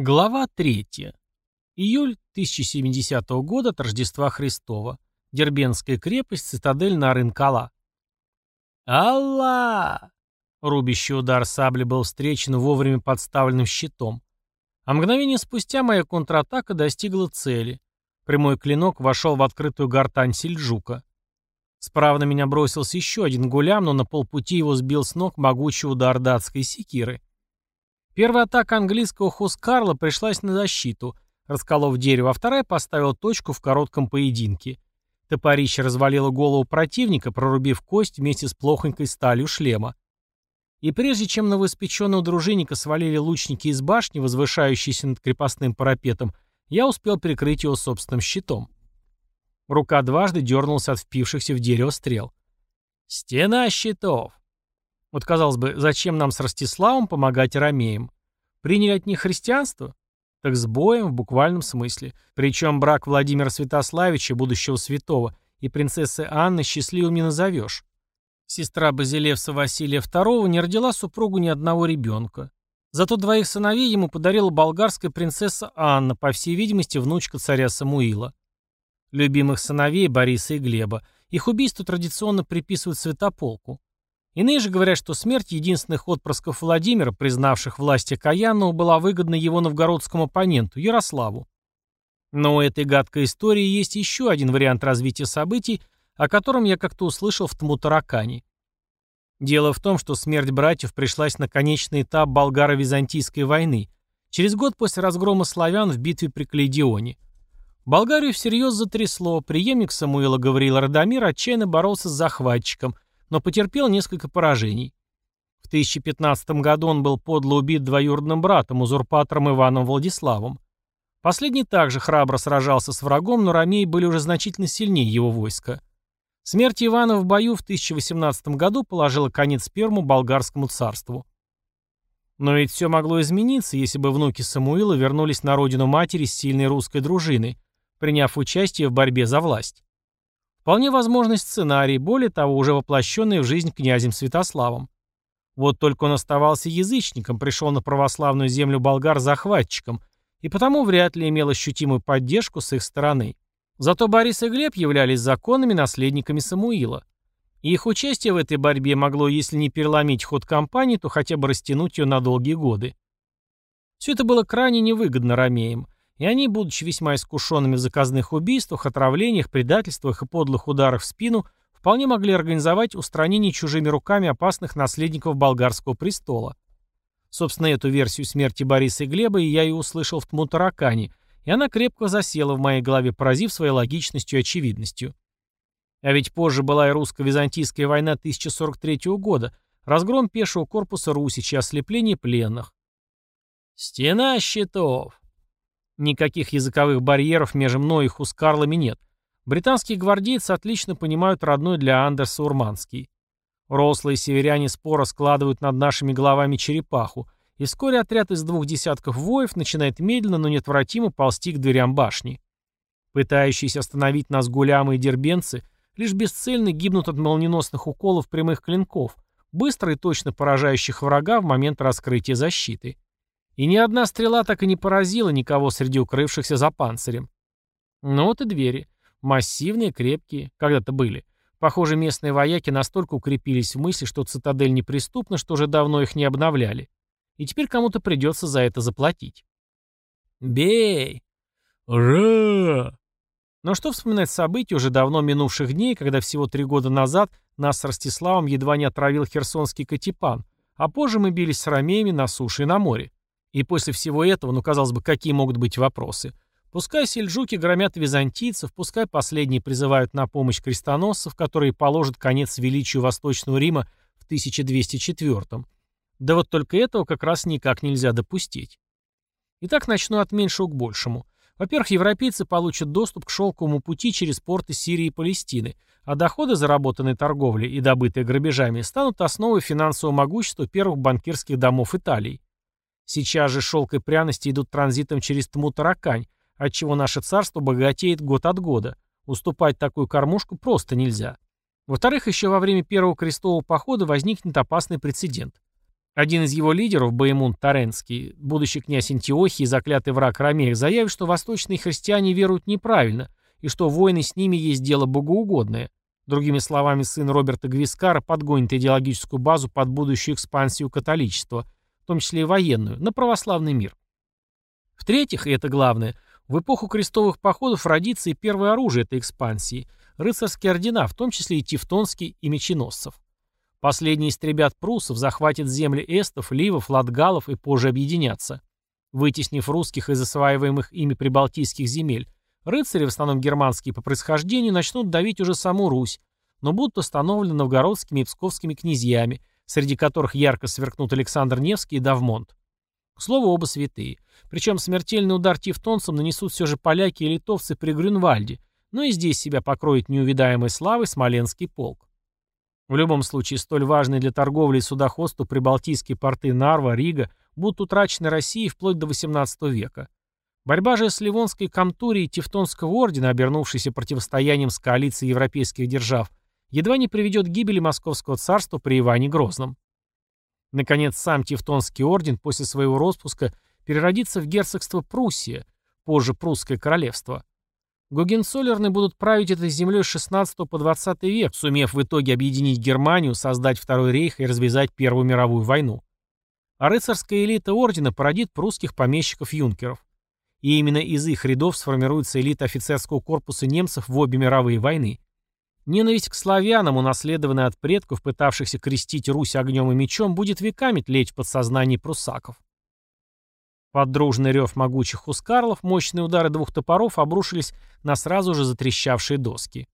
Глава 3. Июль 1070 года от Рождества Христова. Дербенская крепость, цитадель Нарынкала. «Алла!» Рубящий удар сабли был встречен вовремя подставленным щитом. А мгновение спустя моя контратака достигла цели. Прямой клинок вошел в открытую гортань сельджука. Справа на меня бросился еще один гулям, но на полпути его сбил с ног могучий удар датской секиры. Первая атака английского Хускарла пришлась на защиту, расколов дерево, а вторая поставила точку в коротком поединке. Топорище развалило голову противника, прорубив кость вместе с плохонькой сталью шлема. И прежде чем новоиспеченного дружинника свалили лучники из башни, возвышающиеся над крепостным парапетом, я успел прикрыть его собственным щитом. Рука дважды дернулась от впившихся в дерево стрел. «Стена щитов!» Вот, казалось бы, зачем нам с Ростиславом помогать ромеям? Приняли от них христианство? Так с боем в буквальном смысле. Причем брак Владимира Святославича, будущего святого, и принцессы Анны счастливым не назовешь. Сестра Базилевса Василия II не родила супругу ни одного ребенка. Зато двоих сыновей ему подарила болгарская принцесса Анна, по всей видимости, внучка царя Самуила. Любимых сыновей Бориса и Глеба. Их убийство традиционно приписывают Святополку. Иные же говорят, что смерть единственных отпрысков Владимира, признавших власть Окаянного, была выгодна его новгородскому оппоненту, Ярославу. Но у этой гадкой истории есть еще один вариант развития событий, о котором я как-то услышал в Тмутаракане. Дело в том, что смерть братьев пришлась на конечный этап болгаро-византийской войны, через год после разгрома славян в битве при Каледионе. Болгарию всерьез затрясло, преемник Самуила Гавриила Радомир отчаянно боролся с захватчиком – но потерпел несколько поражений. В 1015 году он был подло убит двоюродным братом, узурпатором Иваном Владиславом. Последний также храбро сражался с врагом, но ромеи были уже значительно сильнее его войска. Смерть Ивана в бою в 1018 году положила конец первому болгарскому царству. Но ведь все могло измениться, если бы внуки Самуила вернулись на родину матери с сильной русской дружиной, приняв участие в борьбе за власть. Вполне возможный сценарий, более того, уже воплощенный в жизнь князем Святославом. Вот только он оставался язычником, пришел на православную землю болгар захватчиком, и потому вряд ли имел ощутимую поддержку с их стороны. Зато Борис и Глеб являлись законными наследниками Самуила. И их участие в этой борьбе могло, если не переломить ход кампании, то хотя бы растянуть ее на долгие годы. Все это было крайне невыгодно ромеям, и они, будучи весьма искушенными в заказных убийствах, отравлениях, предательствах и подлых ударах в спину, вполне могли организовать устранение чужими руками опасных наследников болгарского престола. Собственно, эту версию смерти Бориса и Глеба я и услышал в Тмутаракане, и она крепко засела в моей голове, поразив своей логичностью и очевидностью. А ведь позже была и русско-византийская война 1043 года, разгром пешего корпуса Русичи, ослепление пленных. «Стена щитов!» Никаких языковых барьеров между мной и Хускарлами нет. Британские гвардейцы отлично понимают родной для Андерса урманский. Рослые северяне споро складывают над нашими головами черепаху, и вскоре отряд из двух десятков воев начинает медленно, но неотвратимо ползти к дверям башни. Пытающиеся остановить нас гулямы и дербенцы лишь бесцельно гибнут от молниеносных уколов прямых клинков, быстро и точно поражающих врага в момент раскрытия защиты. И ни одна стрела так и не поразила никого среди укрывшихся за панцирем. Ну вот и двери. Массивные, крепкие, когда-то были. Похоже, местные вояки настолько укрепились в мысли, что цитадель неприступна, что уже давно их не обновляли. И теперь кому-то придется за это заплатить. «Бей!» «Ура!» Но что вспоминать события уже давно минувших дней, когда всего три года назад нас с Ростиславом едва не отравил херсонский Катипан, а позже мы бились с ромеями на суше и на море. И после всего этого, ну, казалось бы, какие могут быть вопросы? Пускай сельджуки громят византийцев, пускай последние призывают на помощь крестоносцев, которые положат конец величию Восточного Рима в 1204 -м. Да вот только этого как раз никак нельзя допустить. Итак, начну от меньшего к большему. Во-первых, европейцы получат доступ к шелковому пути через порты Сирии и Палестины, а доходы, заработанные торговлей и добытые грабежами, станут основой финансового могущества первых банкирских домов Италии. Сейчас же шелк и пряности идут транзитом через Тму-Таракань, отчего наше царство богатеет год от года. Уступать такую кормушку просто нельзя. Во-вторых, еще во время первого крестового похода возникнет опасный прецедент. Один из его лидеров, Боемунд Таренский, будущий князь Антиохии и заклятый враг Ромеев, заявит, что восточные христиане веруют неправильно и что войны с ними есть дело богоугодное. Другими словами, сын Роберта Гвискара подгонит идеологическую базу под будущую экспансию католичества, том числе и военную, на православный мир. В-третьих, и это главное, в эпоху крестовых походов родится и первое оружие этой экспансии – рыцарские ордена, в том числе и тевтонский и меченосцев. Последние истребят прусов, захватят земли эстов, ливов, латгалов и позже объединятся. Вытеснив русских из осваиваемых ими прибалтийских земель, рыцари, в основном германские по происхождению, начнут давить уже саму Русь, но будут остановлены новгородскими и псковскими князьями, среди которых ярко сверкнут Александр Невский и Давмонт. К слову, оба святые. Причем смертельный удар тевтонцам нанесут все же поляки и литовцы при Грюнвальде, но и здесь себя покроет неувидаемой славой Смоленский полк. В любом случае, столь важные для торговли и судоходства прибалтийские порты Нарва, Рига будут утрачены Россией вплоть до XVIII века. Борьба же с Ливонской комтурией Тевтонского ордена, обернувшейся противостоянием с коалицией европейских держав, едва не приведет к гибели Московского царства при Иване Грозном. Наконец, сам Тевтонский орден после своего распуска переродится в герцогство Пруссия, позже Прусское королевство. Гогенцоллерны будут править этой землей с 16 по 20 век, сумев в итоге объединить Германию, создать Второй рейх и развязать Первую мировую войну. А рыцарская элита ордена породит прусских помещиков-юнкеров. И именно из их рядов сформируется элита офицерского корпуса немцев в обе мировые войны. Ненависть к славянам, унаследованная от предков, пытавшихся крестить Русь огнем и мечом, будет веками тлеть в подсознании пруссаков. Под дружный рев могучих хускарлов мощные удары двух топоров обрушились на сразу же затрещавшие доски.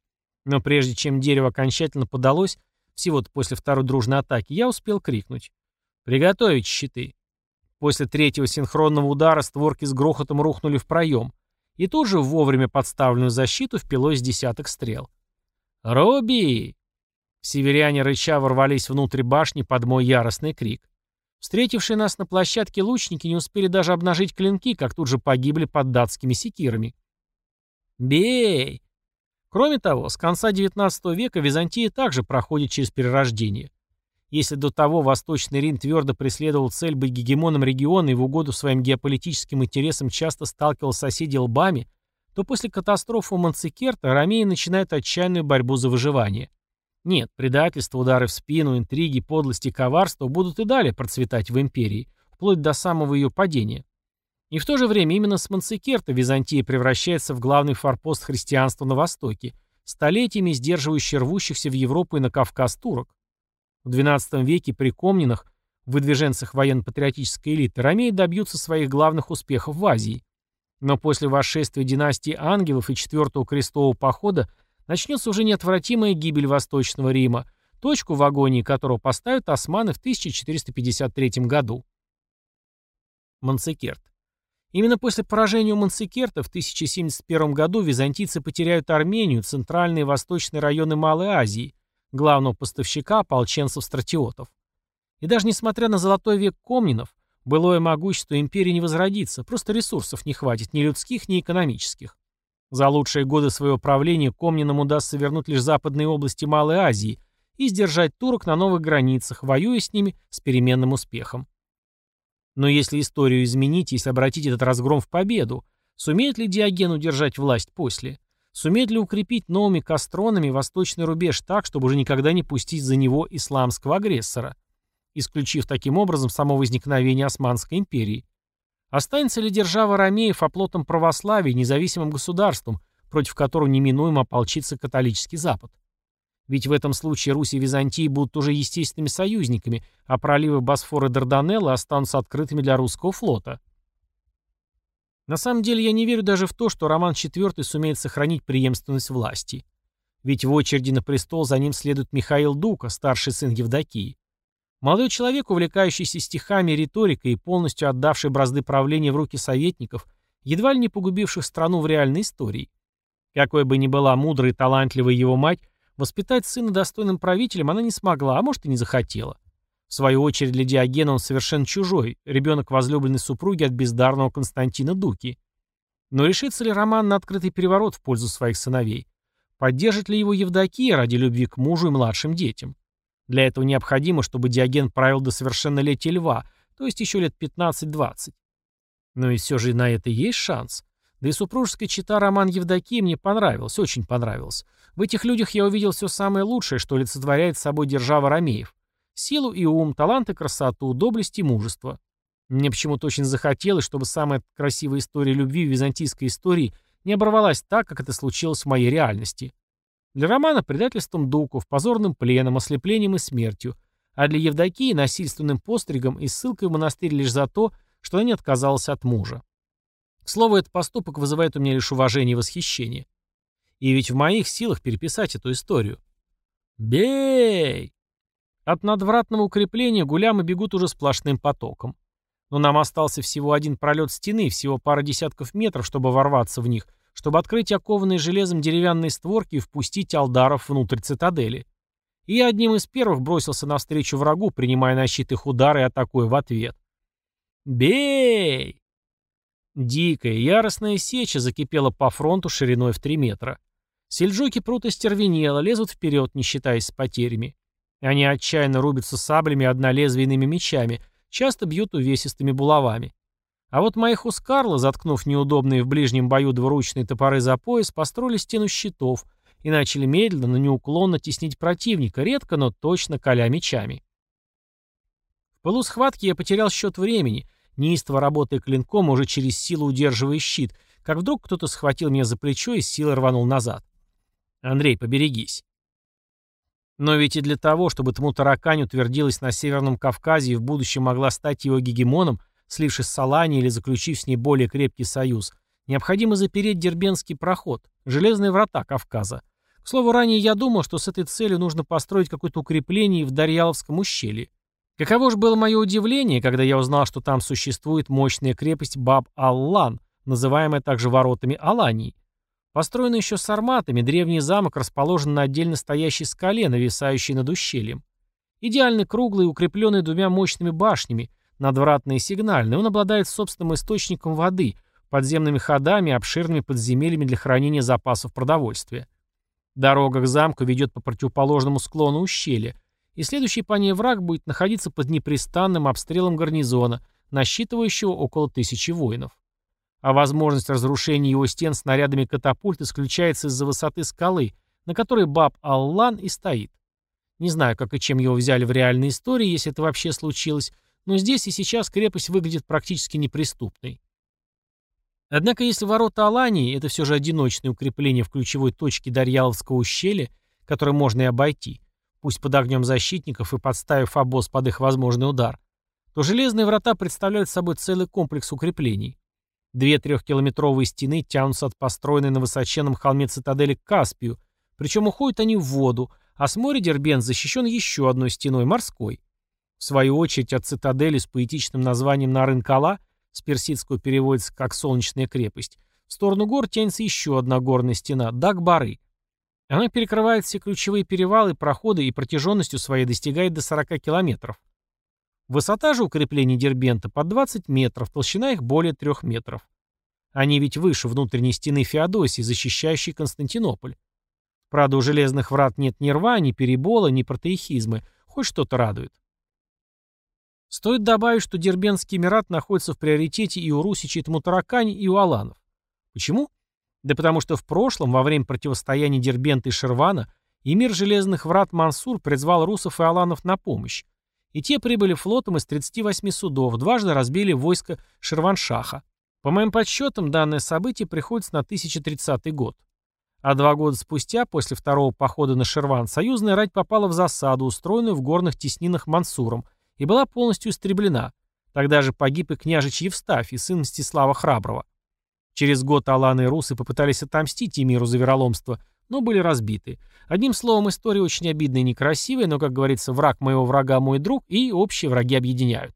Но прежде чем дерево окончательно подалось, всего-то после второй дружной атаки, я успел крикнуть. «Приготовить щиты!» После третьего синхронного удара створки с грохотом рухнули в проем, и тут же вовремя подставленную защиту впилось десяток стрел. «Руби!» Северяне рыча ворвались внутрь башни под мой яростный крик. Встретившие нас на площадке лучники не успели даже обнажить клинки, как тут же погибли под датскими секирами. «Бей!» Кроме того, с конца XIX века Византия также проходит через перерождение. Если до того Восточный Рим твердо преследовал цель быть гегемоном региона и в угоду своим геополитическим интересам часто сталкивал соседей лбами, то после катастрофы у Манцикерта ромеи начинают отчаянную борьбу за выживание. Нет, предательство, удары в спину, интриги, подлости коварство будут и далее процветать в империи, вплоть до самого ее падения. И в то же время именно с Манцикерта Византия превращается в главный форпост христианства на Востоке, столетиями сдерживающий рвущихся в Европу и на Кавказ турок. В XII веке при Комнинах, выдвиженцах военно-патриотической элиты, ромеи добьются своих главных успехов в Азии. Но после восшествия династии ангелов и Четвертого крестового похода начнется уже неотвратимая гибель Восточного Рима, точку в агонии которого поставят османы в 1453 году. Манцикерт. Именно после поражения у Манцикерта в 1071 году византийцы потеряют Армению, центральные и восточные районы Малой Азии, главного поставщика ополченцев-стратиотов. И даже несмотря на золотой век комнинов, былое могущество империи не возродится, просто ресурсов не хватит ни людских, ни экономических. За лучшие годы своего правления Комнинам удастся вернуть лишь западные области Малой Азии и сдержать турок на новых границах, воюя с ними с переменным успехом. Но если историю изменить, если обратить этот разгром в победу, сумеет ли Диоген удержать власть после? Сумеет ли укрепить новыми кастронами восточный рубеж так, чтобы уже никогда не пустить за него исламского агрессора, исключив таким образом само возникновение Османской империи? Останется ли держава Ромеев оплотом православия независимым государством, против которого неминуемо ополчится католический Запад? Ведь в этом случае Русь и Византия будут уже естественными союзниками, а проливы Босфора и Дарданеллы останутся открытыми для русского флота. На самом деле я не верю даже в то, что Роман IV сумеет сохранить преемственность власти. Ведь в очереди на престол за ним следует Михаил Дука, старший сын Евдокии. Молодой человек, увлекающийся стихами и риторикой и полностью отдавший бразды правления в руки советников, едва ли не погубивших страну в реальной истории. Какой бы ни была мудрой и талантливой его мать, воспитать сына достойным правителем она не смогла, а может и не захотела. В свою очередь для Диогена он совершенно чужой, ребенок возлюбленной супруги от бездарного Константина Дуки. Но решится ли Роман на открытый переворот в пользу своих сыновей? Поддержит ли его Евдокия ради любви к мужу и младшим детям? Для этого необходимо, чтобы Диоген правил до совершеннолетия льва, то есть еще лет 15-20. Но и все же на это есть шанс. Да и супружеская чита Роман Евдокии мне понравилась, очень понравилась. В этих людях я увидел все самое лучшее, что олицетворяет собой держава Ромеев. Силу и ум, талант и красоту, доблесть и мужество. Мне почему-то очень захотелось, чтобы самая красивая история любви в византийской истории не оборвалась так, как это случилось в моей реальности. Для Романа предательством дуков, позорным пленом, ослеплением и смертью, а для Евдокии насильственным постригом и ссылкой в монастырь лишь за то, что она не отказалась от мужа. К слову, этот поступок вызывает у меня лишь уважение и восхищение. И ведь в моих силах переписать эту историю. Бей! От надвратного укрепления гулямы бегут уже сплошным потоком. Но нам остался всего один пролет стены, всего пара десятков метров, чтобы ворваться в них, чтобы открыть окованные железом деревянные створки и впустить алдаров внутрь цитадели. И я одним из первых бросился навстречу врагу, принимая на щит их удары и атакуя в ответ. «Бей!» Дикая, яростная сеча закипела по фронту шириной в три метра. Сельджуки прут остервенело, лезут вперед, не считаясь с потерями. Они отчаянно рубятся саблями однолезвийными мечами, часто бьют увесистыми булавами. А вот мои хускарлы, заткнув неудобные в ближнем бою двуручные топоры за пояс, построили стену щитов и начали медленно, но неуклонно теснить противника, редко, но точно коля мечами. В пылу схватки я потерял счет времени, неистово работая клинком, уже через силу удерживая щит, как вдруг кто-то схватил меня за плечо и с силой рванул назад. «Андрей, поберегись». Но ведь и для того, чтобы Тмутаракань утвердилась на Северном Кавказе и в будущем могла стать его гегемоном, слившись с Аланией или заключив с ней более крепкий союз, необходимо запереть Дербенский проход, железные врата Кавказа. К слову, ранее я думал, что с этой целью нужно построить какое-то укрепление в Дарьяловском ущелье. Каково же было мое удивление, когда я узнал, что там существует мощная крепость Баб-Аллан, называемая также воротами Алании. Построенный еще с арматами, древний замок расположен на отдельно стоящей скале, нависающей над ущельем. Идеально круглый укрепленный двумя мощными башнями, надвратный и сигнальный, он обладает собственным источником воды, подземными ходами и обширными подземельями для хранения запасов продовольствия. Дорога к замку ведет по противоположному склону ущелья, и следующий по ней враг будет находиться под непрестанным обстрелом гарнизона, насчитывающего около тысячи воинов. А возможность разрушения его стен снарядами катапульт исключается из-за высоты скалы, на которой Баб Аллан и стоит. Не знаю, как и чем его взяли в реальной истории, если это вообще случилось, но здесь и сейчас крепость выглядит практически неприступной. Однако если ворота Алании – это все же одиночное укрепление в ключевой точке Дарьяловского ущелья, которое можно и обойти, пусть под огнем защитников и подставив обоз под их возможный удар, то железные врата представляют собой целый комплекс укреплений. Две трехкилометровые стены тянутся от построенной на высоченном холме цитадели к Каспию, причем уходят они в воду, а с моря Дербент защищен еще одной стеной морской. В свою очередь от цитадели с поэтичным названием Нарынкала, с персидского переводится как «солнечная крепость», в сторону гор тянется еще одна горная стена – Дагбары, она перекрывает все ключевые перевалы проходы и протяженностью своей достигает до 40 километров. Высота же укреплений Дербента под 20 метров, толщина их более 3 метров. Они ведь выше внутренней стены Феодосии, защищающей Константинополь. Правда, у железных врат нет ни рва, ни перебола, ни протеихизмы, хоть что-то радует. Стоит добавить, что Дербенский Эмират находится в приоритете и у Русичей Тмутаракани, и у Аланов. Почему? Да потому что в прошлом, во время противостояния Дербента и Шервана, эмир Железных Врат Мансур призвал русов и аланов на помощь. И те прибыли флотом из 38 судов, дважды разбили войско Шерваншаха. По моим подсчетам, данное событие приходится на 1030 год. А два года спустя, после второго похода на Шерван, союзная рать попала в засаду, устроенную в горных теснинах Мансуром, и была полностью истреблена. Тогда же погиб и княжич Евстафий, сын Мстислава Храброго. Через год Аланы и Русы попытались отомстить Эмиру за вероломство, но были разбиты. Одним словом, история очень обидная и некрасивая, но, как говорится, враг моего врага мой друг, и общие враги объединяют.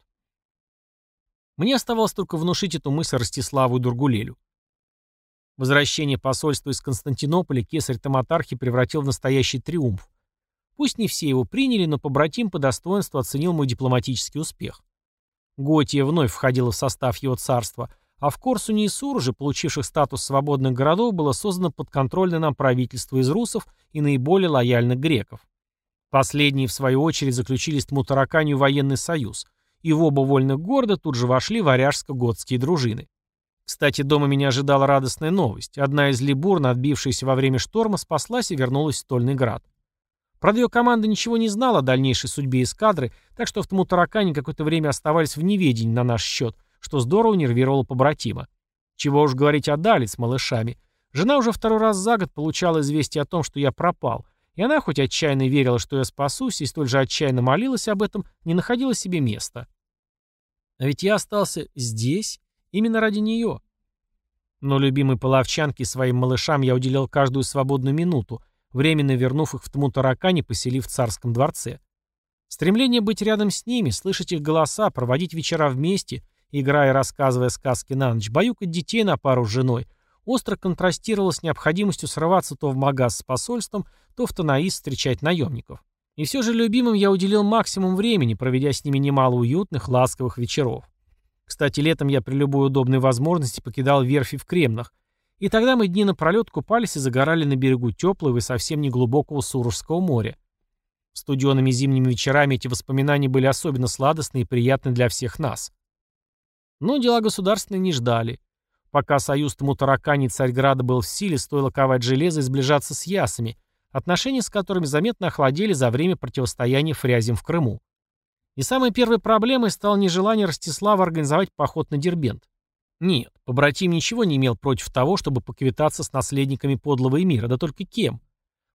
Мне оставалось только внушить эту мысль Ростиславу и Дургулелю. Возвращение посольства из Константинополя кесарь Таматархи превратил в настоящий триумф. Пусть не все его приняли, но побратим по достоинству оценил мой дипломатический успех. Готия вновь входила в состав его царства, а в Корсуне и Сурже, получивших статус свободных городов, было создано подконтрольное нам правительство из русов и наиболее лояльных греков. Последние, в свою очередь, заключили с Тмутараканью военный союз, и в оба вольных города тут же вошли варяжско-готские дружины. Кстати, дома меня ожидала радостная новость. Одна из либурн, отбившаяся во время шторма, спаслась и вернулась в Стольный град. Правда, ее команда ничего не знала о дальнейшей судьбе эскадры, так что в Тмутаракане какое-то время оставались в неведении на наш счет, что здорово нервировало побратима. Чего уж говорить о Дали с малышами. Жена уже второй раз за год получала известие о том, что я пропал, и она, хоть отчаянно верила, что я спасусь, и столь же отчаянно молилась об этом, не находила себе места. А ведь я остался здесь именно ради нее. Но любимой половчанке и своим малышам я уделял каждую свободную минуту, временно вернув их в Тмутаракане, поселив в царском дворце. Стремление быть рядом с ними, слышать их голоса, проводить вечера вместе, играя и рассказывая сказки на ночь, баюкать детей на пару с женой, остро контрастировало с необходимостью срываться то в магаз с посольством, то в Танаис встречать наемников. И все же любимым я уделил максимум времени, проведя с ними немало уютных, ласковых вечеров. Кстати, летом я при любой удобной возможности покидал верфи в Кремнах, и тогда мы дни напролет купались и загорали на берегу теплого и совсем неглубокого Сурожского моря. Студенными зимними вечерами эти воспоминания были особенно сладостны и приятны для всех нас. Но дела государственные не ждали. Пока союз Тмутаракани и Царьграда был в силе, стоило ковать железо и сближаться с ясами, отношения с которыми заметно охладели за время противостояния фрязям в Крыму. И самой первой проблемой стало нежелание Ростислава организовать поход на Дербент. Нет, побратим ничего не имел против того, чтобы поквитаться с наследниками подлого эмира, да только кем?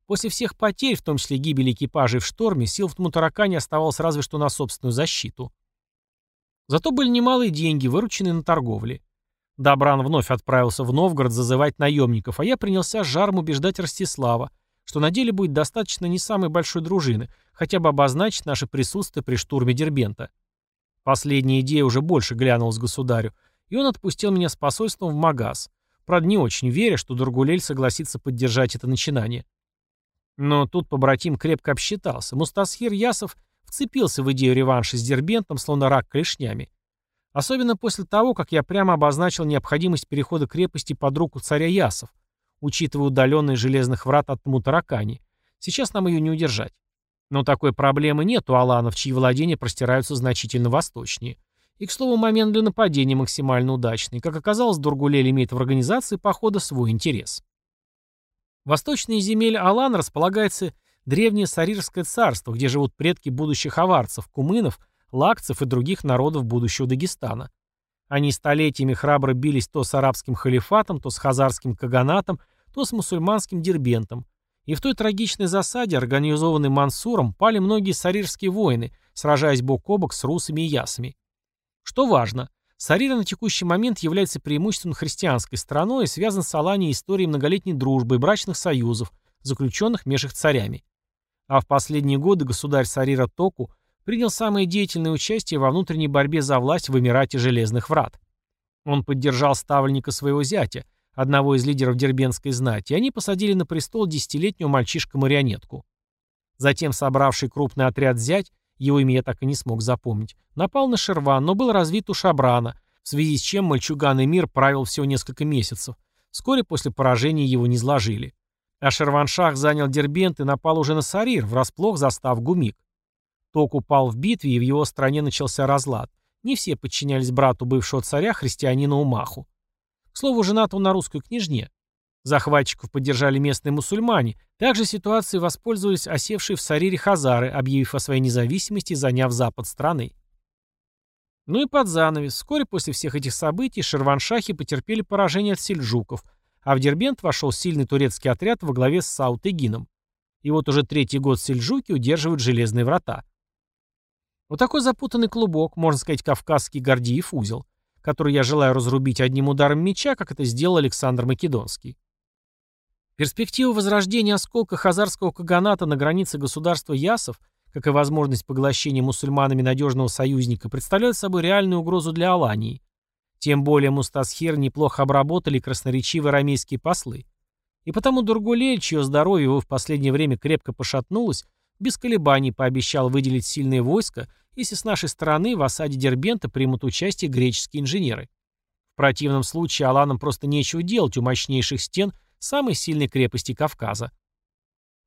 После всех потерь, в том числе гибели экипажей в шторме, сил в Тмутаракане оставалось разве что на собственную защиту. Зато были немалые деньги, вырученные на торговле. Добран вновь отправился в Новгород зазывать наемников, а я принялся жаром убеждать Ростислава, что на деле будет достаточно не самой большой дружины, хотя бы обозначить наше присутствие при штурме Дербента. Последняя идея уже больше глянулась государю, и он отпустил меня с посольством в Магаз, правда не очень веря, что Дургулель согласится поддержать это начинание. Но тут побратим крепко обсчитался. Мустасхир Ясов вцепился в идею реванша с Дербентом, словно рак клешнями. Особенно после того, как я прямо обозначил необходимость перехода крепости под руку царя Ясов, учитывая удаленность железных врат от Мутаракани. Сейчас нам ее не удержать. Но такой проблемы нет у аланов, чьи владения простираются значительно восточнее. И, к слову, момент для нападения максимально удачный. Как оказалось, Дургулель имеет в организации похода свой интерес. Восточные земли Алан располагается древнее Сарирское царство, где живут предки будущих аварцев, кумынов, лакцев и других народов будущего Дагестана. Они столетиями храбро бились то с арабским халифатом, то с хазарским каганатом, то с мусульманским дербентом. И в той трагичной засаде, организованной Мансуром, пали многие сарирские воины, сражаясь бок о бок с русами и ясами. Что важно, Сарира на текущий момент является преимущественно христианской страной и связан с Аланией историей многолетней дружбы и брачных союзов, заключенных между их царями. А в последние годы государь Сарира Току принял самое деятельное участие во внутренней борьбе за власть в Эмирате Железных Врат. Он поддержал ставленника своего зятя, одного из лидеров дербенской знати, и они посадили на престол десятилетнюю мальчишка-марионетку. Затем собравший крупный отряд зять, его имя я так и не смог запомнить, напал на Шерван, но был развит у Шабрана, в связи с чем мальчуган и мир правил всего несколько месяцев. Вскоре после поражения его не сложили. А Шерваншах занял Дербент и напал уже на Сарир, врасплох застав Гумик. Ток упал в битве, и в его стране начался разлад. Не все подчинялись брату бывшего царя, христианину Умаху. К слову, женат он на русской княжне. Захватчиков поддержали местные мусульмане. Также ситуацией воспользовались осевшие в Сарире хазары, объявив о своей независимости заняв запад страны. Ну и под занавес. Вскоре после всех этих событий шерваншахи потерпели поражение от сельджуков, а в Дербент вошел сильный турецкий отряд во главе с Саут-Эгином. И вот уже третий год сельджуки удерживают железные врата. Вот такой запутанный клубок, можно сказать, кавказский Гордиев узел который я желаю разрубить одним ударом меча, как это сделал Александр Македонский. Перспектива возрождения осколка хазарского каганата на границе государства Ясов, как и возможность поглощения мусульманами надежного союзника, представляют собой реальную угрозу для Алании. Тем более Мустасхир неплохо обработали красноречивые рамейские послы. И потому Дургулель, чье здоровье его в последнее время крепко пошатнулось, без колебаний пообещал выделить сильные войска если с нашей стороны в осаде Дербента примут участие греческие инженеры. В противном случае аланам просто нечего делать у мощнейших стен самой сильной крепости Кавказа.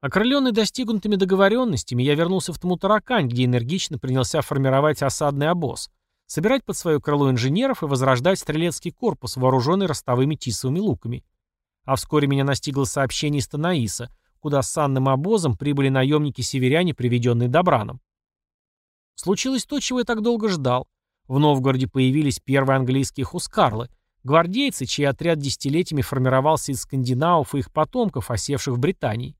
Окрыленный достигнутыми договоренностями, я вернулся в Тмутаракань, где энергично принялся формировать осадный обоз, собирать под свое крыло инженеров и возрождать стрелецкий корпус, вооруженный ростовыми тисовыми луками. А вскоре меня настигло сообщение из Танаиса, куда с санным обозом прибыли наемники-северяне, приведенные Добраном. Случилось то, чего я так долго ждал. В Новгороде появились первые английские хускарлы, гвардейцы, чей отряд десятилетиями формировался из скандинавов и их потомков, осевших в Британии.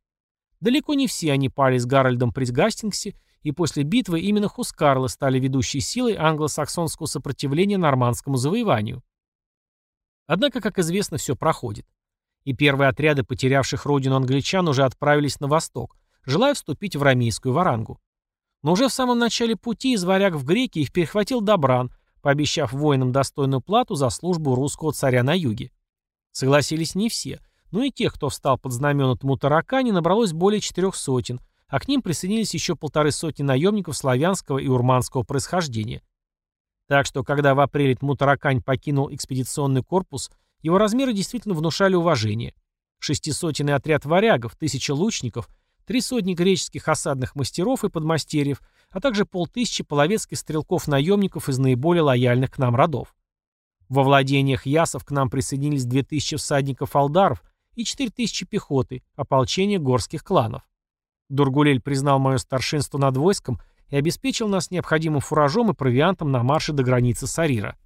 Далеко не все они пали с Гарольдом при Гастингсе, и после битвы именно хускарлы стали ведущей силой англосаксонского сопротивления нормандскому завоеванию. Однако, как известно, все проходит. И первые отряды потерявших родину англичан уже отправились на восток, желая вступить в рамейскую варангу. Но уже в самом начале пути из варяг в греки их перехватил Добран, пообещав воинам достойную плату за службу русского царя на юге. Согласились не все, но и тех, кто встал под знамена Тмутаракани, набралось более четырех сотен, а к ним присоединились еще полторы сотни наемников славянского и урманского происхождения. Так что, когда в апреле Тмутаракань покинул экспедиционный корпус, его размеры действительно внушали уважение. Шестисотенный отряд варягов, тысяча лучников – три сотни греческих осадных мастеров и подмастерьев, а также полтысячи половецких стрелков-наемников из наиболее лояльных к нам родов. Во владениях Ясов к нам присоединились 2000 всадников-алдаров и 4000 пехоты, ополчения горских кланов. Дургулель признал мое старшинство над войском и обеспечил нас необходимым фуражом и провиантом на марше до границы Сарира.